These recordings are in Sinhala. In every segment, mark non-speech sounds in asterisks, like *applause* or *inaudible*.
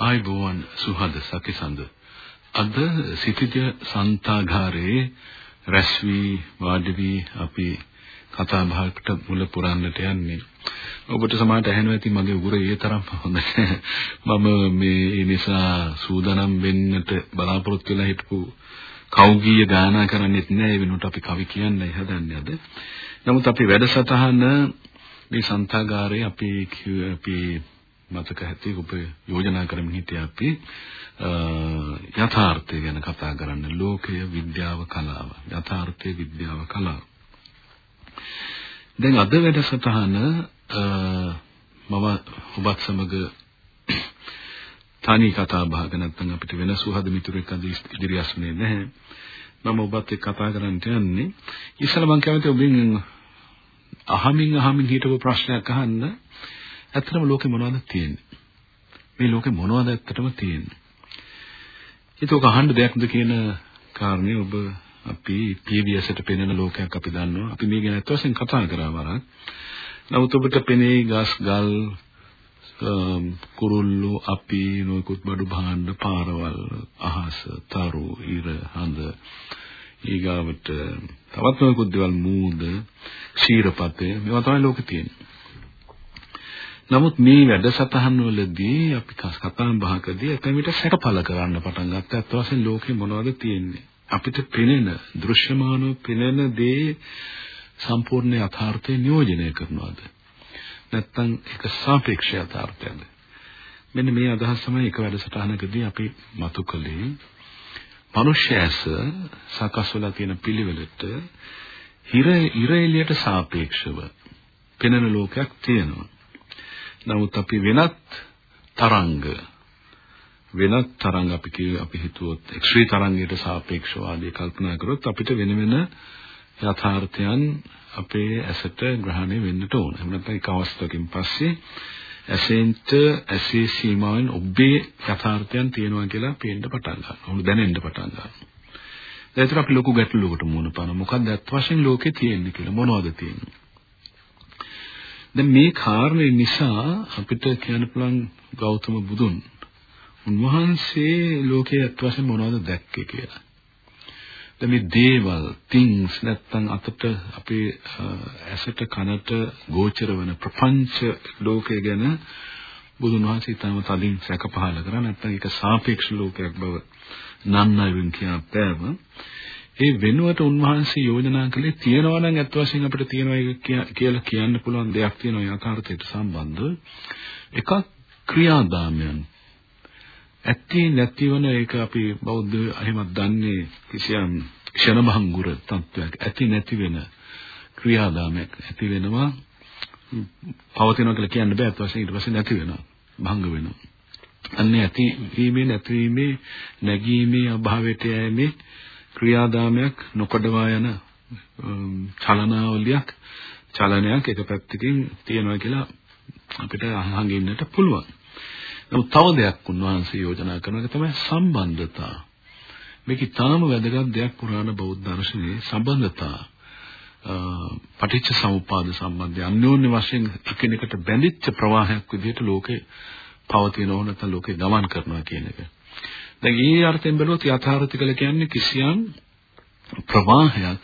ආයිබෝවන් සුහද සකිසඳ අද සිටිජ සන්තාගාරයේ රැස් වී වාඩි වී අපි කතා බහකට මුල පුරන්නට යන්නේ. ඔබට සමහරට ඇහෙනවා ඇති මගේ උගුර ඒ තරම් හොඳ මම මේ ඒ නිසා සූදානම් වෙන්නට බලාපොරොත්තු වෙලා හිටපු කවුගීය ගායනා කරන්නෙත් නෑ ඒ වෙනුවට අපි කවි කියන්නයි හදන්නේ අද. නමුත් අපි වැඩසටහන මේ සන්තාගාරයේ අපි අපි මතක ඇති ඔබ යෝජනා කරමින් හිටියා අපි යථාර්ථය ගැන කතා කරන්න ලෝකය විද්‍යාව කලාව යථාර්ථය විද්‍යාව කලාව දැන් අද වැඩසටහන මම ඔබත් සමග *clears throat* තනි කතා බහක නැත්නම් අපිට වෙන සුහද මිතුරෙක් අද ඉදිරි අස්නේ නැහැ. මම ඔබත් එක්ක කතා කරන්න යන්නේ. ඉස්සෙල්ලා මම කැමති ඔබෙන් අහමින් අහමින් හිටපු ප්‍රශ්නයක් අහන්න. ඇත්තටම ලෝකේ මොනවද තියෙන්නේ? මේ ලෝකේ මොනවද ඇත්තටම තියෙන්නේ? ඒක අහන්න දෙයක්ද කියන කාරණේ ඔබ අපි PBS-ට පෙනෙන ලෝකයක් අපි දන්නවා. අපි මේ ගැන අත් වශයෙන් කතා කරා වරක්. නමුත් ඔබට පෙනේ ගස් ගල් කුරුල්ලෝ අපි නොයෙකුත් බඩු භාණ්ඩ පාරවල් අහස තරු ඉර හඳ ඊගාවට තවත් නොයෙකුත් දේවල් මූද ක්ෂීරපතේ මේවා තමයි ලෝකේ තියෙන්නේ. නමුත් මේ වැඩසටහන් වලදී අපි කතා බහකදී එතමිට සැකපල කරන්න පටන් ගත්තා. අත් වශයෙන් ලෝකේ මොනවද තියෙන්නේ? අපිට පෙනෙන දෘශ්‍යමානව පෙනෙන දේ සම්පූර්ණ යථාර්ථය නියෝජනය කරනවාද නැත්නම් ඒක සාපේක්ෂ යථාර්ථයද මෙන්න මේ අදහස් තමයි එක වැඩසටහනකදී අපි මතු කළේ මනුෂ්‍යයස සකස් වෙලා තියෙන පිළිවෙලට හිර ඉර එළියට සාපේක්ෂව පෙනෙන ලෝකයක් තියෙනවා නමුත් අපි වෙනත් තරංග වෙනත් තරංග අපි කිය අපි හිතුවොත් එක්ස්රේ තරංගයට සාපේක්ෂව ආදී කල්පනා කරොත් අපිට වෙන වෙන යථාර්ථයන් අපේ ඇසට ග්‍රහණය වෙන්නට ඕන. එහෙම නැත්නම් එක අවස්ථාවකින් පස්සේ ඇසෙන්ට ඇසේ සීමාවෙන් ඔබේ යථාර්ථයන් තියෙනවා කියලා පේන්න පටන් ගන්නවා. උණු දැනෙන්න පටන් ගන්නවා. ඒතර අපි ලොකු ගැටලුවකට මුහුණ පාන. මොකක්ද අත් වශයෙන් ලෝකේ තියෙන්නේ කියලා මොනවද තියෙන්නේ? දැන් මේ කාරණේ නිසා අපිට කියන්න පුළුවන් ගෞතම බුදුන් උන්වහන්සේ ලෝකයේ අත් වශයෙන් මොනවද දැක්කේ? කියලා. දැන් මේ දේවල් things නැත්තම් අතට අපේ ඇසට කනට ගෝචර වන ප්‍රපංච ලෝකය ගැන බුදුන් වහන්සේ තම තදින් සැක පහල කරා. නැත්තම් ඒක සාපේක්ෂ ලෝකයක් බව නන්නයින් කියන පෑම ඒ වෙනුවට උන්වහන්සේ යෝජනා කළේ තියනවා නම් අත් වශයෙන් අපිට තියනවා කියලා කියන්න පුළුවන් දෙයක් තියෙනවා. යථාර්ථයට සම්බන්ධ එකක් ක්‍රියාදාමයන්. ඇත්තේ නැතිවන ඒක අපි බෞද්ධ එහෙමත් දන්නේ කිසියම් ක්ෂණභංගුර තත්වයක්. ඇති නැති වෙන ක්‍රියාදාමයක් ඇති වෙනවා. පවතිනවා කියලා කියන්න බෑ. අත් වශයෙන් ඊට පස්සේ නැති වෙනවා භංග වෙනවා. අන්නේ ඇති වීමේ නැතිවීමේ නැගීමේ අභාවයට යෑමේ ක්‍රියාදාමයක් නොකඩවා යන චලනාවලියක් චලනයක් එක පැත්තකින් තියෙනවා කියලා අපිට අහංගින්නට පුළුවන් නමුත් තව දෙයක් උන්වහන්සේ යෝජනා කරන එක තමයි සම්බන්ධතා. මේක ඊටාම වැදගත් දෙයක් පුරාණ බෞද්ධ දර්ශනයේ සම්බන්ධතා. පටිච්ච සමුප්පාද සම්බන්ධය අන්‍යෝන්‍ය වශයෙන් එකිනෙකට බැඳිච්ච ප්‍රවාහයක් විදිහට ලෝකේ පවතින ඕන නැත්නම් ලෝකේ ගමන් කරනවා කියන එක. දැන් ඊ අර්ථයෙන් බැලුවොත් යථාර්ථිකල කියන්නේ කිසියම් ප්‍රවාහයක්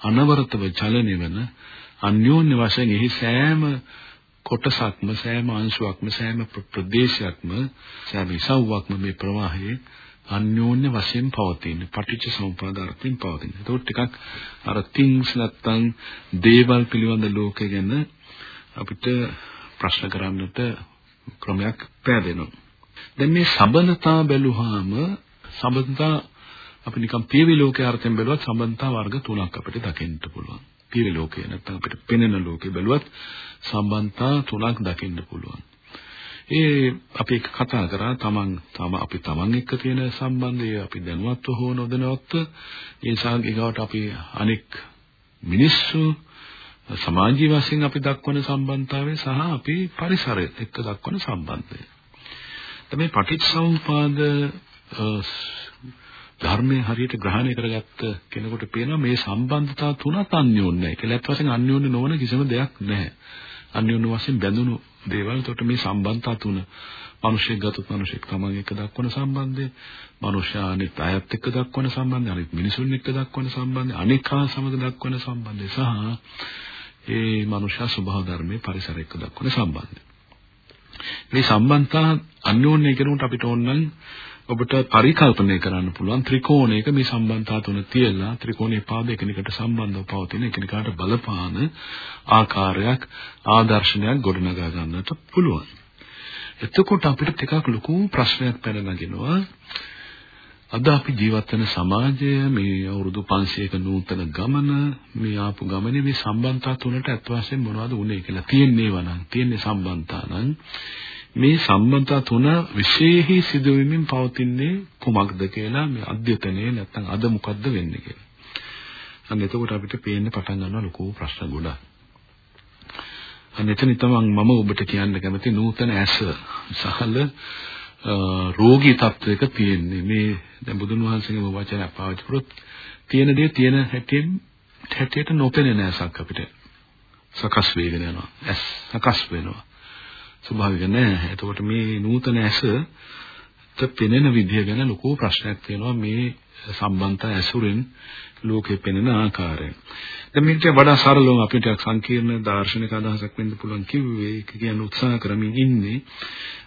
අනවරතව චලනය වෙන අන්‍යෝන්‍ය වශයෙන් එහි සෑම කොටසක්ම සෑම අංශුවක්ම සෑම ප්‍රදේශයක්ම සෑම ඉසව්වක්ම මේ ප්‍රවාහයේ අන්‍යෝන්‍ය වශයෙන් පවතින පටිච්ච සමුප්පාද අර්ථයෙන් පවතින. ඒකට ටිකක් අර things නැත්තම් දේවල් පිළිබඳ ලෝකය ගැන අපිට ප්‍රශ්න කරන්නට ක්‍රමයක් පෑදෙනවා. දැන් මේ සම්බන්ධතා බැලුවාම සම්බන්ධතා අපි නිකන් පියවි ලෝකයේ අර්ථයෙන් බැලුවත් සම්බන්ධතා වර්ග තුනක් අපිට දකින්න පුළුවන්. පිරි ලෝකේ නැත්නම් අපිට පෙනෙන ලෝකේ බැලුවත් සම්බන්ධතා තුනක් දකින්න පුළුවන්. ඒ අපි කතා කරා තමන් තම අපි තමන් එක්ක තියෙන සම්බන්ධය අපි දැනුවත්ව හෝ නොදැනුවත්ව ඒ සාගිගවට අපි අනෙක් මිනිස්සු සමාජීය වශයෙන් අපි දක්වන සම්බන්ධතාවය සහ අපි පරිසරය එක්ක දක්වන සම්බන්ධය. තමයි පටිච්චසමුපාද ධර්මයේ හරියට ග්‍රහණය කරගත්ත කෙනෙකුට පේනවා මේ සම්බන්ධතා තුනත් අන්‍යෝන්‍යයි කියලා. ඒත් වශයෙන් අන්‍යෝන්‍ය නොවන කිසිම දෙයක් නැහැ. අන්‍යෝන්‍ය වශයෙන් බැඳුණු දේවල්. ඒකට මේ සම්බන්ධතා තුන මිනිසෙක් ගතොත් මිනිසෙක් තමන් එක්ක දක්වන සම්බන්ධය, මිනිසයා අනිත් අයත් එක්ක දක්වන සම්බන්ධය, අනිත් මිනිසුන් එක්ක දක්වන සම්බන්ධය, අනිකා සමග දක්වන සම්බන්ධය සහ ඒ මනුෂ්‍ය ස්වභාව ධර්මයේ පරිසර එක්ක දක්වන සම්බන්ධය. මේ සම්බන්ධතා අන්‍යෝන්‍ය කෙනෙකුට අපිට ඕනනම් ඔබට පරිකල්පනය කරන්න පුළුවන් ත්‍රිකෝණයක මේ සම්බන්ධතා තුන තියලා ත්‍රිකෝණයේ පාද එකිනෙකට සම්බන්ධව පවතින එකිනෙකාට බලපාන ආකාරයක් ආදර්ශනයක් ගොඩනගා ගන්නට පුළුවන්. එතකොට අපිට ටිකක් ලොකු ප්‍රශ්නයක් පැන නගිනවා. අද අපි ජීවත් වෙන සමාජය මේ අවුරුදු 500ක නූතන ගමන මේ ආපු ගමනේ මේ සම්බන්ධතා තුනට අත් වශයෙන් මොනවද උනේ කියලා තියෙන්නේ වනම් තියෙන්නේ සම්බන්ධතා නම් මේ සම්බන්ධතා තුන විශේෂී සිදුවීමෙන් පවතින්නේ කුමක්ද කියලා මේ අධ්‍යතනයේ නැත්නම් අද මොකද්ද වෙන්නේ කියලා. අන්න එතකොට අපිට පේන්න පටන් ගන්නවා ලොකු ප්‍රශ්න ගොඩක්. අන්න එතන තමයි මම ඔබට කියන්න කැමති නූතන ඇස සහල රෝගී තත්වයක තියෙන්නේ මේ දැන් බුදුන් වහන්සේගේ වචන පාවිච්චි කරොත් තියෙන දේ තියෙන හැටියෙන් හැටියට නොපෙනෙන ඇසක් අපිට. සකස් වෙගෙන යනවා. ඇස් සකස් වෙනවා. ස්වභාවික නෑ. එතකොට මේ නූතන ඇස පෙනෙන විදිය ගැන ලොකු ප්‍රශ්නයක් තියෙනවා. මේ සම්බන්ධ ඇසුරෙන් ලෝකෙ පෙනෙන ආකාරය. දැන් මේක වඩා සරලව අපිට සංකීර්ණ දාර්ශනික අදහසක් වෙන්න පුළුවන් කිව්වේ ඒක කියන උත්සාහ කරමින් ඉන්නේ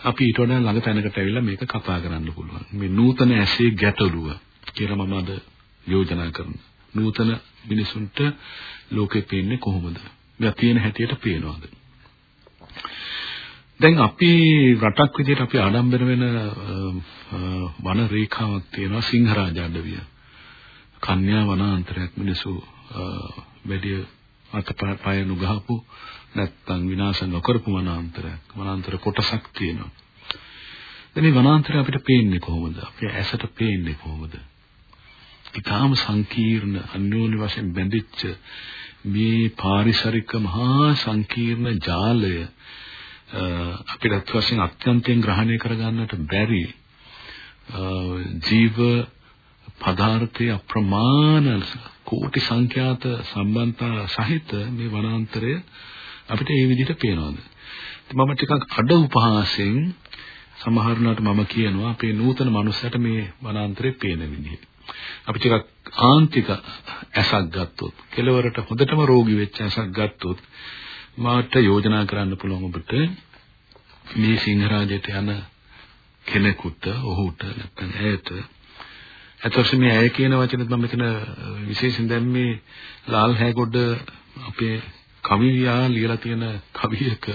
අපි ඊට වඩා ළඟ තැනකට ඇවිල්ලා මේක කතා කරන්න පුළුවන්. මේ නූතන ඇසේ ගැටලුව කියලා මම අද යෝජනා කරනවා. නූතන මිනිසුන්ට ලෝකෙ පේන්නේ කොහොමද? මේ තියෙන හැටියට පේනවද? දැන් අපි රටක් විදිහට අපි ආඩම්බර වෙන වන රේඛාවක් තියෙනවා සිංහරාජ අඩවිය. කන්‍යා වනාන්තරයක් මිනිසු වැඩි අතපය නුගහපු නැත්තම් විනාශ නොකරපු වනාන්තරයක්. වනාන්තර කොටසක් තියෙනවා. දැන් මේ වනාන්තරය අපිට පේන්නේ කොහොමද? අපේ ඇසට පේන්නේ කොහොමද? ඊටාම සංකීර්ණ අන්‍යෝන්‍ය වශයෙන් බැඳිච්ච මේ පාරිසරික මහා සංකීර්ණ ජාලය අපිට වශයෙන් අත්‍යන්තයෙන් ග්‍රහණය කරගන්නට බැරි ජීව පදාර්ථයේ අප්‍රමාණ කෝටි සංඛ්‍යාත සම්බන්ධතා සහිත මේ වනාන්තරය අපිට ඒ විදිහට පේනවාද මම ටිකක් අඩ උපහාසයෙන් සමහරුණාට මම කියනවා අපේ නූතන මනුස්සයට මේ වනාන්තරේ පේන විදිහ. අපි ටිකක් ආන්තික ඇසක් ගත්තොත් කෙලවරට හොඳටම රෝගී වෙච්ච ඇසක් ගත්තොත් මාට යෝජනා කරන්න පුළුවන් ඔබට මේ සිංහරාජයට යන කෙනෙකුට ඔහුට නැත්නම් ඇයට එතකොට මේ ඇය කියන වචනේත් මම මෙතන විශේෂයෙන් දැන් මේ ලාල් හැගොඩ අපේ කවියා ලියලා තියෙන කවියක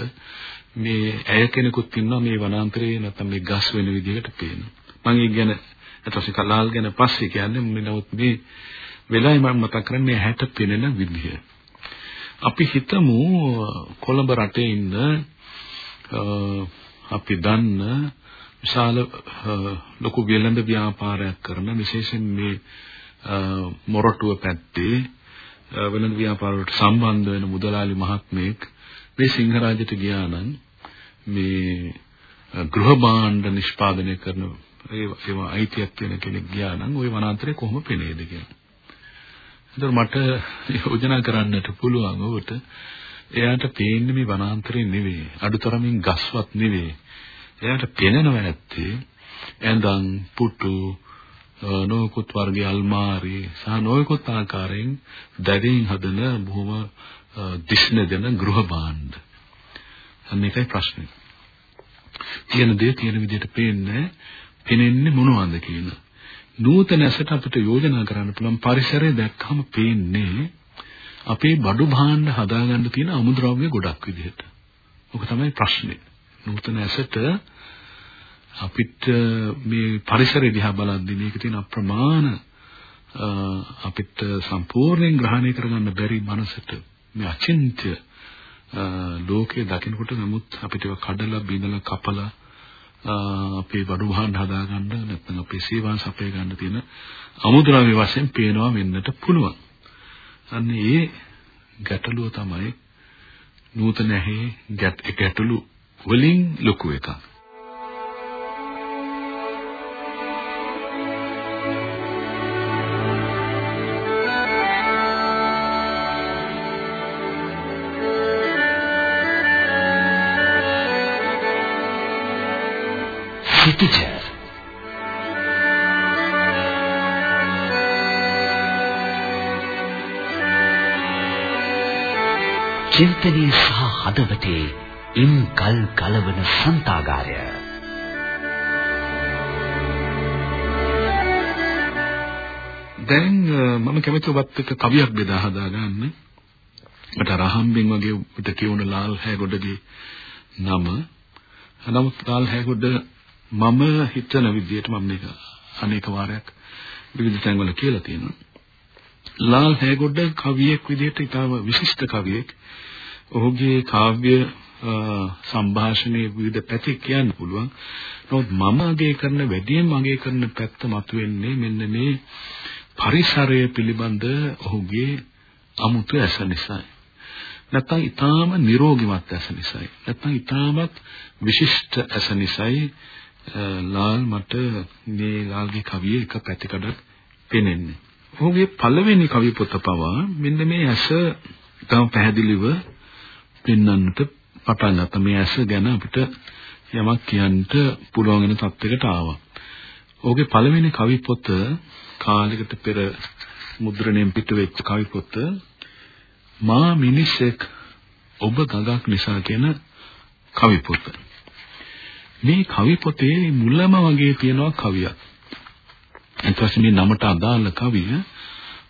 මේ ඇය කෙනෙකුත් ඉන්නවා මේ වනාන්තරයේ නැත්නම් මේ ගස් වෙන විදිහකට පේන. මම ඒක ගැන එතකොට කලාල් ගැන පස්සේ කියන්නේ නමුත් මේ වෙලාවයි මම මතක් කරන්නේ ඇහැට පෙනෙන විදිහ. අපි හිතමු කොළඹ රටේ ඉන්න අපි දන්න විශාල ලොකු වෙළඳ ව්‍යාපාරයක් කරන විශේෂයෙන් මේ මොරටුව පැත්තේ වෙළඳ ව්‍යාපාර වලට සම්බන්ධ වෙන මුදලාලි මහත්මයෙක් මේ සිංහරාජයට ගියා නම් මේ ගෘහ භාණ්ඩ නිෂ්පාදනය කරන ඒ ඒවා අයිතියක් තියෙන කෙනෙක් ගියා නම් ওই වනාන්තරේ කොහොම පෙනේද කියලා. ඒතර මට යෝජනා කරන්නට පුළුවන් ඔබට එයාට පේන්නේ මේ වනාන්තරේ නෙවෙයි අඩුතරමින් ගස්වත් නෙවෙයි එයාට පේනව ඇත්තේ ඇඳන් පුටු නොයෙකුත් වර්ගයේ අල්මාරි සහ නොයෙකුත් ආකාරයෙන් දැරින් හදන බොහොම දිස්න දෙන ගෘහ භාණ්ඩ අන්න ඒකයි ප්‍රශ්නේ තියෙන දේ තියෙන විදිහට පේන්නේ පෙනෙන්නේ මොනවද කියන නූතන ඇසට අපිට යෝජනා කරන්න පුළුවන් පරිසරය දැක්කම පේන්නේ අපේ බඩු භාණ්ඩ හදාගන්න තියෙන අමුද්‍රව්‍ය ගොඩක් විදිහට. ඔක තමයි ප්‍රශ්නේ. නූතන ඇසට අපිට මේ පරිසරය දිහා බලද්දී මේක තියෙන අප්‍රමාණ අපිට සම්පූර්ණයෙන් ග්‍රහණය කරගන්න බැරි මනසට මේ අචින්ත්‍ය ලෝකේ දකිනකොට නමුත් අපිට ඒවා කඩලා බිඳලා කපලා අපේ බඩු වහන්න හදාගන්න නැත්නම් අපේ සේවාංශ අපේ ගන්න තියෙන අමුද්‍රව්‍ය වශයෙන් පේනවා වෙන්නට පුළුවන්. අන්න ඒ ගැටලුව තමයි නූතන ඇහි ගැටලු වලින් ලොකු එකක්. teacher. චින්තනයේ සහ හදවතේ ඉන් කල් කලවන සන්තාගාරය දැන් මම කැමති ඔබත් එක්ක කවියක් බෙදා හදා ගන්න. මට රහම්බෙන් වගේ උට කියවන ලාල් හැගොඩගේ නම. නමුත් ලාල් හැගොඩ මම හිතන විදිහට මම මේක අනේක වාරයක් විවිධ තැන්වල කියලා තියෙනවා. ලාල් හේගොඩ කවියෙක් විදිහට ඉතාම විශිෂ්ට කවියෙක්. ඔහුගේ කාව්‍ය සංഭാෂණයේ විවිධ පැති කියන්න පුළුවන්. නමුත් මම අගය කරන වැඩියෙන් අගය කරන පැත්ත මතුවෙන්නේ මෙන්න මේ පරිසරය පිළිබඳ ඔහුගේ අමුතු ඇස නිසායි. නැත්නම් ඊටාම නිරෝගිමත් ඇස නිසායි. නැත්නම් ඊටාමත් විශිෂ්ට ඇස නිසායි ලාල් මට මේ ලාල්ගේ කවිය එක පැතිකඩක් පෙනෙන්නේ. ඔහුගේ පළවෙනි කවි පොත පවා මෙන්න මේ ඇස තම පැහැදිලිව පෙන්වන්නට පටන් ගත්තා. මේ ඇස ගැන අපිට යමක් කියන්න පුළුවන් වෙන තත්යකට ආවා. ඔහුගේ පළවෙනි කවි පොත කාලයකට පෙර මුද්‍රණයෙන් පිට වෙච්ච කවි පොත මා මිනිසෙක් ඔබ ගඟක් නිසා කියන කවි පොත. මේ කවි පොතේ මුලම වගේ තියෙනවා කවියක්. ඊට මේ නමට අදාළ කවිය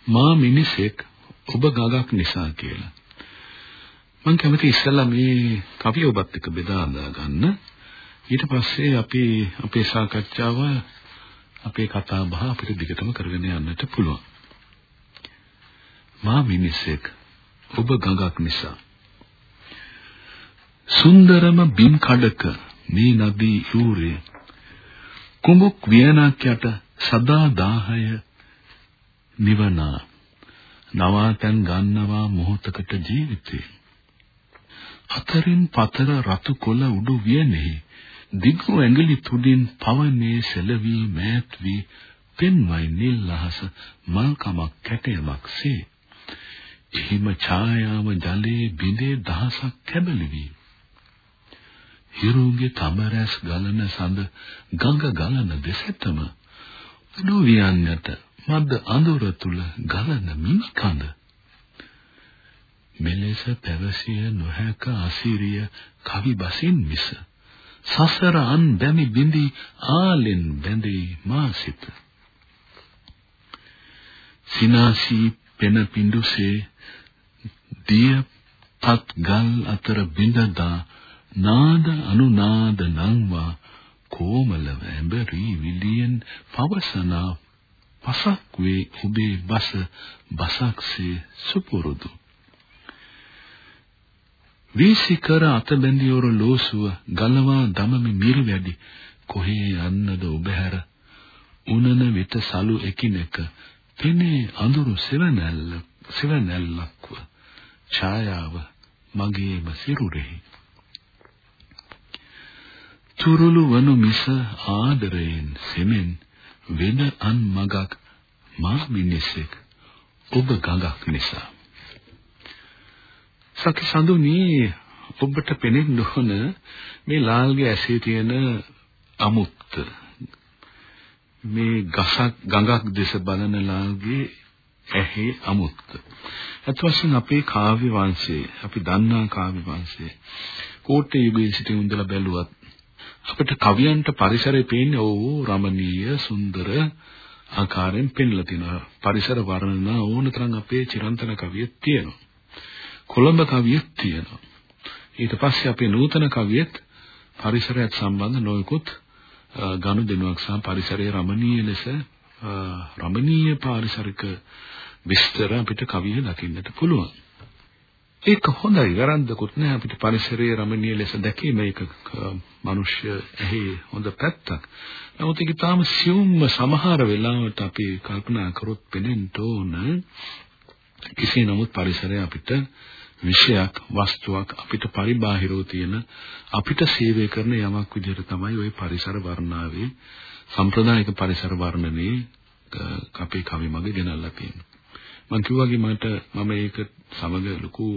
මා මිනිසෙක් ඔබ ගගක් නිසා කියලා. මම කැමති ඉස්සෙල්ලා මේ කවිය ඔබත් එක්ක බෙදා ගන්න. ඊට පස්සේ අපි අපේ සාකච්ඡාව අපේ කතා බහ අපිට දිගටම කරගෙන යන්නට පුළුවන්. මා මිනිසෙක් ඔබ ගඟක් නිසා සුන්දරම බිම් කඩක මේ නදී යූරේ කුඹුක් වියනක් යට සදා දාහය නිවනා නවාතැන් ගන්නවා මොහොතකට ජීවිතේ අතරින් පතර රතු කොළ උඩු වියනෙහි දිගු ඇඟිලි තුඩින් පවනේ සෙලවි මෑත් වී පෙන්වයි නිල් අහස මල්කමක් කැටයමක් සේ. එහිම ඡායාව ජලයේ බිඳේ දහසක් කැබලි වී. හිරුගේ තමරැස් ගලන සඳ ගඟ ගලන දෙසටම උඩු වියන්නට මද්ද අඳුර තුල ගලන මිනිකඳ මෙලෙස පැවසිය නොහැක අසිරිය කවි බසින් මිස. සසර අන් බැමි බිඳි ආලෙන් බැඳී මාසිත සිනාසී පෙන පිඬුසේ දිය පත් ගල් අතර බිඳදා නාද අනුනාද නංවා කොමලව ඇඹරි විලියෙන් පවසනා පසක් වේ ඔබේ බස බසක්සේ සුපුරුදු. වීසිකර අතබැඳියොර ලෝසුව ගලවා දමමි මිරි වැඩි. කොහේ යන්නද ඔබ හැර උනන විට සලු එකිනෙක පෙනේ අඳුරු සෙවණැල්ල සෙවණැල්ලක්ව. ඡායාව මගේම සිරුරෙහි. තුරුළු වනු මිස ආදරයෙන් සෙමෙන් වෙන අන් මගක් මා මිනිසෙක් ඔබ ගඟක් නිසා. සකි සඳුනි ඔබට පෙනෙන්න ඕන මේ ලාල්ගේ ඇසේ තියෙන අමුත්ත මේ ගසක් ගඟක් දෙස බලන ලාල්ගේ ඇහි අමුත්ත අත් වශයෙන් අපේ කාව්‍ය වංශයේ අපි දන්නා කාව්‍ය වංශයේ කෝට්ටේ යුගයේ සිට ඉඳලා බැලුවත් අපිට කවියන්ට පරිසරය පේන්නේ ඕ රමණීය සුන්දර ආකාරයෙන් පෙන්ලා තිනවා. පරිසර වර්ණන ඕන තරම් අපේ චිරන්තන කවියෙත් තියෙනවා. කොළඹ කවියෙත් තියෙනවා. ඊට පස්සේ අපේ නූතන කවියෙත් පරිසරයත් සම්බන්ධ නොයෙකුත් ගනුදෙනුවක් සහ පරිසරයේ රමණීය ලෙස රමණීය පාරිසරික විස්තර අපිට කවිය දකින්නට පුළුවන්. ඒක හොඳයි වැරද්දකුත් නෑ අපිට පරිසරයේ රමණීය ලෙස දැකීම ඒක මිනිස්ය ඇහි හොඳ පැත්තක්. නමුත් ඒක තාම සියුම්ම සමහර වෙලාවට අපි කල්පනා කරොත් පෙනෙන්න ඕන කිසි නමුත් පරිසරය අපිට විෂයක් වස්තුවක් අපිට පරිබාහිරව තියෙන අපිට සේවය කරන යමක් විදිහට තමයි ওই පරිසර වර්ණාවේ සම්ප්‍රදායික පරිසර වර්ණනේ අපේ කවි මගේ ගෙනල්ලා තියෙන්නේ. මම කිව්වාගේ මට මම ඒක සමග ලොකු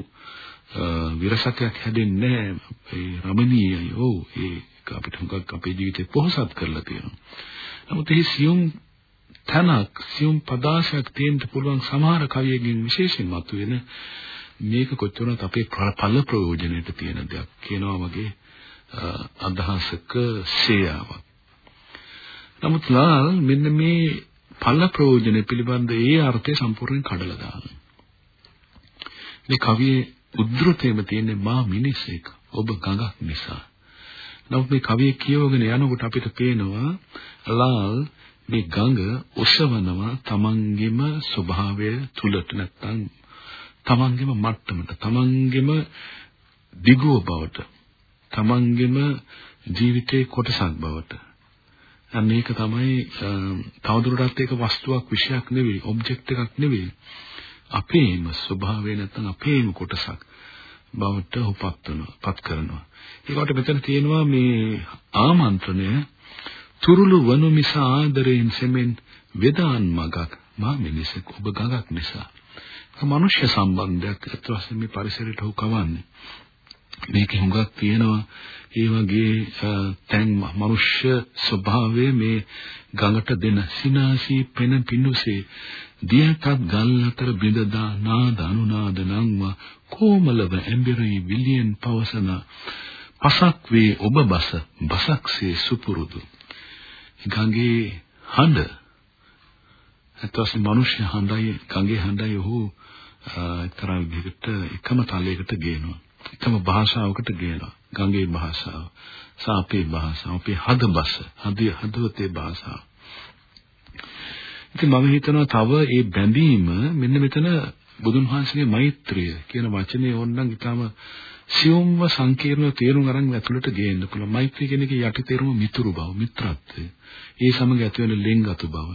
විරසකයක් හැදෙන්නේ නැහැ. ඒ රමණීයයි. ඔව් ඒක අපිට හුඟක් අපේ ජීවිතේ පොහසත් කරලා තියෙනවා. නමුත් ඒ සියුම් තනක් සියුම් පදාසයක් තියෙන්න පුළුවන් සමහර කවියකින් විශේෂයෙන් මතුවෙන මේක කොච්චරත් අපේ ඵල ප්‍රයෝජනෙට තියෙන දෙයක් කියනවා වගේ අදහසක සේයාවක්. නමුත් ලාල් මෙන්න මේ ඵල ප්‍රයෝජන පිළිබඳ ඒ අර්ථය සම්පූර්ණයෙන් කඩලා දානවා. මේ කවියේ උද්ෘතයේම තියෙන්නේ මා මිනිසෙක් ඔබ ගඟක් නිසා. නමුත් මේ කවිය කියවගෙන යනකොට අපිට පේනවා ලාල් මේ ගඟ ඔසවනවා තමන්ගේම ස්වභාවය තුලට නැත්තම් තමන්ගේම මට්ටමට තමන්ගේම දිගුව බවට තමන්ගේම ජීවිතේ කොටසක් බවට. අන්න ඒක තමයි තවදුරටත් ඒක වස්තුවක් විෂයක් නෙවෙයි ඔබ්ජෙක්ට් එකක් නෙවෙයි. අපේම ස්වභාවය නැත්නම් අපේම කොටසක් බවට උපත් වෙනවා පත් කරනවා. ඒකට මෙතන තියෙනවා මේ ආමන්ත්‍රණය තුරුළු වනු මිස ආදරයෙන් සෙමෙන් වේදාන් මගක් මා මිනිසෙක් ඔබ ගඟක් නිසා. මනුෂ්‍ය සම්බන්ධයක් අත් වශයෙන් මේ පරිසරයට හු කවන්නේ. මේක හුඟක් තියෙනවා. ඒ වගේ තැන් මනුෂ්‍ය ස්වභාවය මේ ගඟට දෙන සිනාසී පෙන පිණුසේ දියකත් ගල් අතර බිඳදා නාද අනුනාද නංව කොමලව ඇඹිරි විලියන් පවසන පසක් වේ ඔබ බස බසක්සේ සුපුරුදු. ගඟේ හඬ අතවසේ මිනිස්සු හඬයි ගඟේ හඬයි ඔහු එක්තරා විදිහකට එකම තලයකට ගේනවා එකම භාෂාවකට ගේනවා ගඟේ භාෂාව සාපේ භාෂාව අපේ හදබස හදේ හදවතේ භාෂාව ඉතින් මම හිතනවා තව මේ බැඳීම මෙන්න මෙතන බුදුන් වහන්සේගේ මෛත්‍රිය කියන වචනේ ඕනනම් ඊටම සියුම්ව සංකීර්ණ තේරුම් අරන් ඇතුළට ගේන්න පුළුවන්. මෛත්‍රී කියන එකේ යටි තේරුම මිතුරු බව, මිත්‍රත්වය. ඒ සමග ඇති වෙන ලෙන්ගතු බව.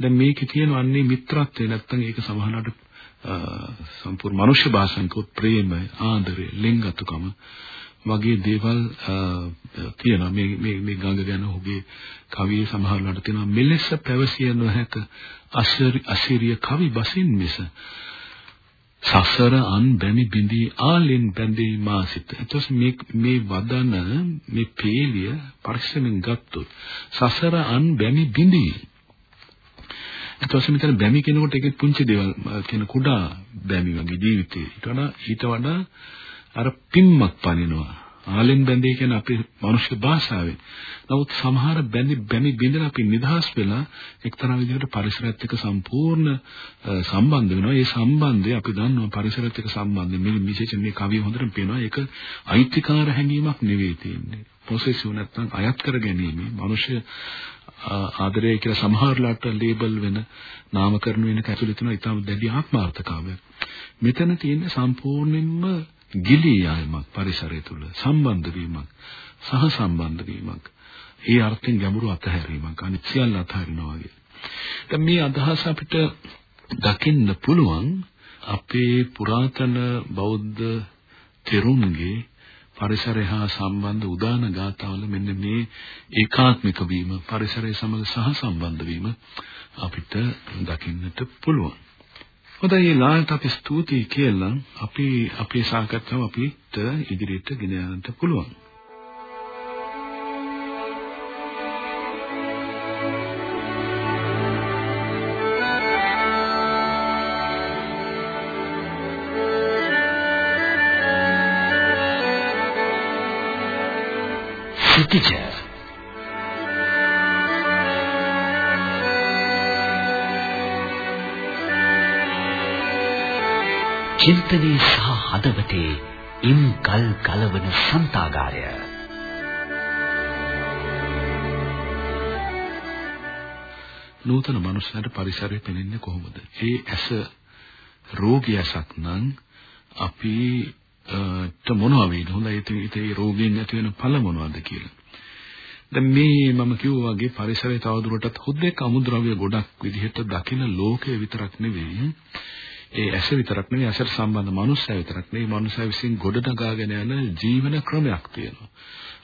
දැන් මේකේ තියෙන අන්නේ මිත්‍රත්වය නැත්තම් ඒක සමහරවිට සම්පූර්ණ මනුෂ්‍ය භාෂාවක ප්‍රේමය, ආදරය, ලෙන්ගතුකම වගේ දේවල් තියෙනවා මේ මේ මේ ගඟ ගැන ඔහුගේ කවියේ සමහරවල්ලාට තියෙනවා මෙලෙස පැවසිය නොහැක අසිරිය කවි බසින් මිස සසර අන් බැමි බිඳී ආලෙන් බැඳී මාසිත. එතකොට මේ මේ වදන මේ පේලිය පරිස්සමෙන් ගත්තොත් සසර අන් බැමි බිඳී ඊට පස්සේ මෙතන බැමි කෙනෙකුට ඒක පුංචි දේවල් කියන කුඩා බැමි වගේ ජීවිතේ. ඊට වඩා ඊට වඩා අර පිම්මක් පනිනවා. ආලෙන් බැඳේ කියන අපේ මනුෂ්‍ය භාෂාවෙන්. නමුත් සමහර බැඳි බැමි බින්දලා අපි නිදහස් වෙලා එක්තරා විදිහකට පරිසරයත් එක්ක සම්පූර්ණ සම්බන්ධ වෙනවා. ඒ සම්බන්ධය අපි දන්නවා පරිසරයත් එක්ක සම්බන්ධය. මේ විශේෂයෙන් මේ කවිය හොඳටම පේනවා. ඒක අයිතිකාර හැඟීමක් නෙවෙයි තියෙන්නේ. පොසෙසිව් නැත්නම් අයත් කර ගැනීම. මනුෂ්‍ය ආදරය කියලා සමහරලාට ලේබල් වෙන නාමකරණ වෙන කැතුලේ තියෙන ඊටම දැඩි ආත්මාර්ථකාවයක්. මෙතන තියෙන සම්පූර්ණයෙන්ම ගිලී යාමක් පරිසරය තුල සම්බන්ධ වීමක් සහ සම්බන්ධ වීමක්. ඒ අර්ථයෙන් ගැඹුරු අතහැරීමක් අනිත් සියල්ල අතහරිනවා වගේ. දැන් මේ අදහස අපිට දකින්න පුළුවන් අපේ පුරාතන බෞද්ධ තෙරුන්ගේ පරිසරය හා සම්බන්ධ උදාන ගාථාවල මෙන්න මේ ඒකාත්මික වීම පරිසරය සමග සහ සම්බන්ධ වීම අපිට දකින්නට පුළුවන්. හොඳයි ලායන්ට අපි ස්තුතියි කියලා අපි අපේ සාකච්ඡාව අපිට ඉදිරියට ගෙන යන්නට පුළුවන්. teacher. චින්තනයේ සහ හදවතේ ඉම් කල් කලවන සන්තාගාරය නූතන මනුස්සයාට පරිසරය පෙනෙන්නේ කොහොමද? ඒ ඇස රෝගී ඇසක් නම් අපිට මොනවා වෙයිද? හොඳයි ඉතින් ඒ රෝගයෙන් ඇති වෙන ඵල මොනවද කියලා. දැන් මේ මම කිව්වා වගේ පරිසරය තවදුරටත් හුදෙක් අමුද්‍රව්‍ය ගොඩක් විදිහට දකින ලෝකය විතරක් නෙවෙයි ඒ ඇස විතරක් නෙවෙයි ඇසට සම්බන්ධ මනුස්සය විතරක් නෙවෙයි මනුස්සය විසින් ගොඩනගාගෙන යන ජීවන ක්‍රමයක් තියෙනවා.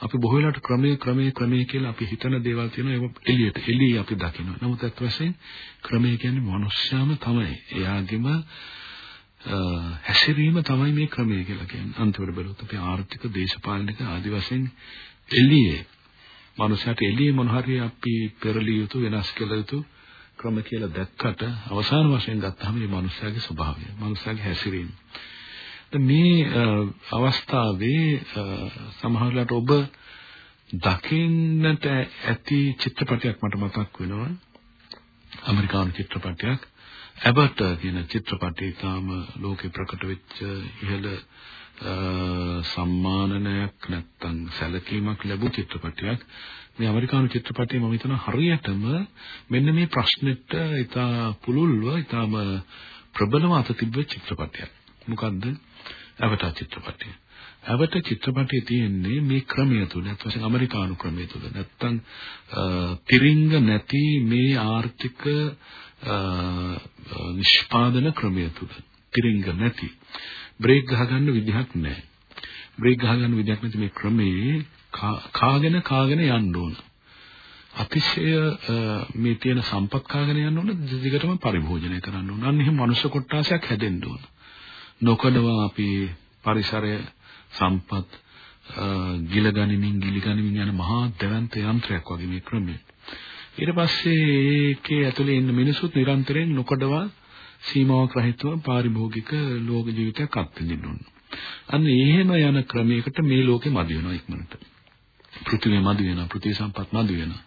අපි බොහෝ වෙලාවට ක්‍රමයේ ක්‍රමයේ ක්‍රමයේ කියලා අපි හිතන දේවල් තියෙනවා ඒක එළියට එළිය අපි දකිනවා. නමුත් අත් වශයෙන් ක්‍රමය කියන්නේ මනුස්සයම තමයි. එයාගෙම හැසිරීම තමයි මේ ක්‍රමය කියලා කියන්නේ. අන්තිමට බලුවොත් අපි ආර්ථික දේශපාලනික ආදි වශයෙන් එළියේ මනුස්සයාට එළියේ මොන හරි අපි පෙරලිය යුතු වෙනස් කළ යුතු ක්‍රම කියලා දැක්කට අවසාන වශයෙන් ගත්තාම මේ මනුස්සයාගේ ස්වභාවය, මනුස්සයාගේ හැසිරීම. මේ අවස්ථාවේ සමහරවිට ඔබ දකින්නට ඇති චිත්‍රපටයක් මට මතක් වෙනවා. ඇමරිකානු චිත්‍රපටයක්. ඇබර්ට් කියන චිත්‍රපටය තාම ලෝකේ ප්‍රකට වෙච්ච ඉහළ සම්මානනයක් නැත්තම් සැලකීමක් ලැබු චිත්‍රපටයක්. මේ ඇමරිකානු චිත්‍රපටයේ මම හිතනවා හරියටම මෙන්න මේ ප්‍රශ්නෙට ඉතා පුළුල්ව ඉතාම ප්‍රබලව අත තිබ්බ චිත්‍රපටයක්. මොකද්ද? අවතාර චිත්‍රපටය. අවතාර චිත්‍රපටයේ තියෙන්නේ මේ ක්‍රමය තුල, අත් වශයෙන් ඇමරිකානු ක්‍රමය තුල. නැත්තම් තිරිංග නැති මේ ආර්ථික නිෂ්පාදන ක්‍රමය තුල. තිරිංග නැති බ්‍රේක් ගහගන්න විදිහක් නැහැ. බ්‍රේක් ගහගන්න විදිහක් නැති මේ ක්‍රමයේ කාගෙන කාගෙන යන්න ඕන. අතිශය මේ තියෙන සම්පත් කාගෙන යන්න ඕන දිගටම පරිභෝජනය කරන්න ඕන. අන්න එහෙම මනුෂ්‍ය කොට්ටාසයක් හැදෙන්න ඕන. නොකඩවා අපි පරිසරය සම්පත් ගිල ගනිමින් ගිලි ගනිමින් යන මහා දැවැන්ත යන්ත්‍රයක් වගේ මේ ක්‍රමය. ඊට පස්සේ ඒකේ ඇතුලේ ඉන්න මිනිසුත් නිරන්තරයෙන් නොකඩවා සීමාවක් රහිතව පාරිභෝගික ලෝක ජීවිතයක් අත්විඳින්න ඕන. අන්න එහෙම යන ක්‍රමයකට මේ ලෝකෙ මදි වෙනවා ඉක්මනට. පෘථිවිය මදි වෙනවා, පෘථිවි සම්පත් මදි වෙනවා.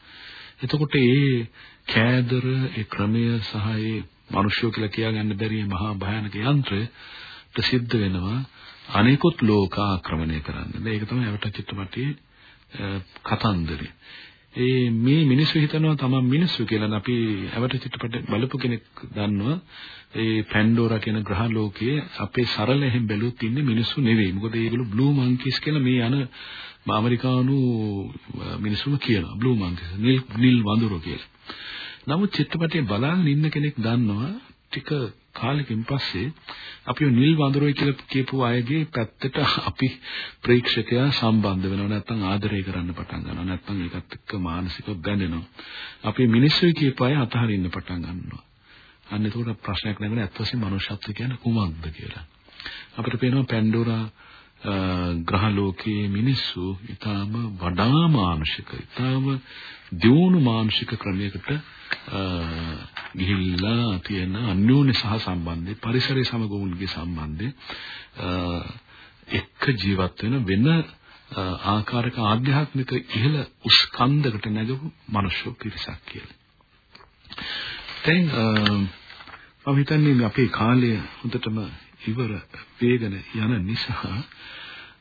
එතකොට ඒ කෑදර, ඒ ක්‍රමය සහ ඒ මිනිස්සු කියලා කියාගන්න බැරි මහා භයානක යන්ත්‍රය ප්‍රසිද්ධ වෙනවා අනිකුත් ලෝක ආක්‍රමණය කරන්න. මේක තමයි අපට චිත්‍රපටයේ කතන්දරය. ඒ මේ මිනිස්සු හිතනවා තමන් මිනිස්සු කියලා අපි ඇවට චිත්‍රපට බලපු කෙනෙක් දන්නවා ඒ පැන්ඩෝරා කියන ග්‍රහ ලෝකයේ අපේ සරල එහෙන් බැලුවොත් ඉන්නේ මිනිස්සු නෙවෙයි. මොකද ඒගොල්ලෝ බ්ලූ මංකීස් කියලා මේ යන ඇමරිකානු මිනිස්සුම කියනවා බ්ලූ මංකීස් නිල් නිල් වඳුරෝ කියලා. නමුත් චිත්‍රපටයේ බලන් ඉන්න කෙනෙක් දන්නවා ටික කාලෙකින් පස්සේ අපි නිල් වඳුරෝයි කියලා කියපු අයගේ පැත්තට අපි ප්‍රේක්ෂකයා සම්බන්ධ වෙනවා. නැත්නම් ආදරය කරන්න පටන් ගන්නවා. නැත්නම් ඒකත් එක්ක මානසිකව බැඳෙනවා. අපි මිනිස්සුයි කියපු අය අතහරින්න පටන් ගන්නවා. අන්න ඒකට ප්‍රශ්නයක් නැගෙන ඇත්ත වශයෙන්ම මනුෂ්‍යත්වය කියන්නේ කුමක්ද කියලා. අපිට පේනවා පැන්ඩෝරා ග්‍රහ ලෝකයේ මිනිස්සු ඊටාම වඩා මානුෂික ඊටාම දියුණු මානුෂික ක්‍රමයකට ගිහිල්ලා තියෙන අන්‍යෝන්‍ය සහ සම්බන්ධේ පරිසරය සමග වුන්ගේ සම්බන්ධේ එක්ක ජීවත් වෙන වෙන ආකාරයක ආධ්‍යාත්මික ඉහළ උස්කන්ධකට නැගපු මනුෂ්‍ය පිරිසක් කියලා. දැන් මම හිතන්නේ අපේ කාලය හොඳටම ඉවර වේගන යන නිසා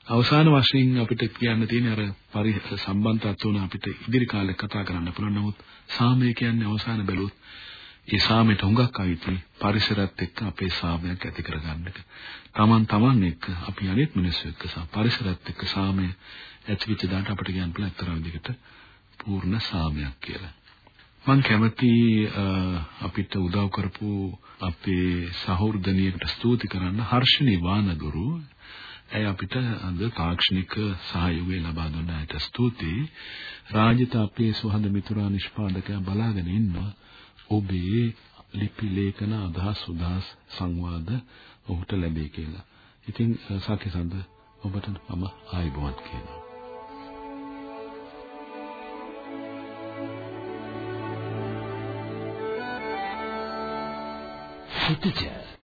අවසාන වශයෙන් අපිට කියන්න තියෙන අර පරි සම්බන්ධතාව තුන අපිට ඉදිරි කාලේ කතා කරන්න පුළුවන් නමුත් සාමය කියන්නේ අවසාන බැලුවොත් ඒ සාමයට හුඟක් අයිති පරිසරත් එක්ක අපේ සාමයක් ඇති කරගන්න එක. Taman taman එක්ක අපි අනිත් මිනිස්සු එක්ක සහ පරිසරත් එක්ක සාමය ඇති වෙච්ච දාට අපිට කියන්න පුළුවන් අත්‍තරම් විදිහට පූර්ණ සාමයක් කියලා. මම කැමති අපිට උදව් කරපු අපේ සහෘදනියකට ස්තුති කරන්න හර්ෂණී වානගුරු ඇය අපිට අද තාක්ෂණික සහයෝගය ලබා දුන්න අයට ස්තුතියි. රාජිත අපේ සුහද මිතුරා නිෂ්පාදකයා බලාගෙන ඉන්නවා. ඔබේ ලිපි ලේඛන අදහස් උදාස් සංවාද ඔහුට ලැබේ කියලා. ඉතින් සාකේසන්ද ඔබට මම ආයිබෝත් කියනවා. සිටිජර්